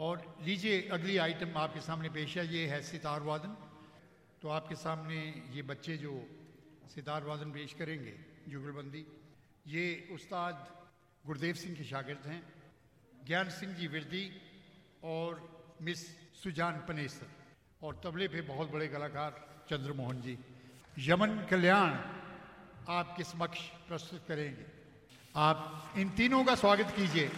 और लीजिए अगली आइटम आपके सामने पेश है, ये है सितार वादन। तो आपके सामने ये बच्चे जो सितार वादन पेश करेंगे, जुगलबंदी, ये उस्ताद गुरदेव सिंह के शागिर्द हैं, ज्ञान सिंह जी विरदी और मिस सुजान पनेसर। और तबले पे बहुत बड़े कलाकार चंद्रमोहन जी। यमन कल्याण आपके समक्ष प्रस्तुत करेंगे। आप इन तीनों का स्वागत कीजिए।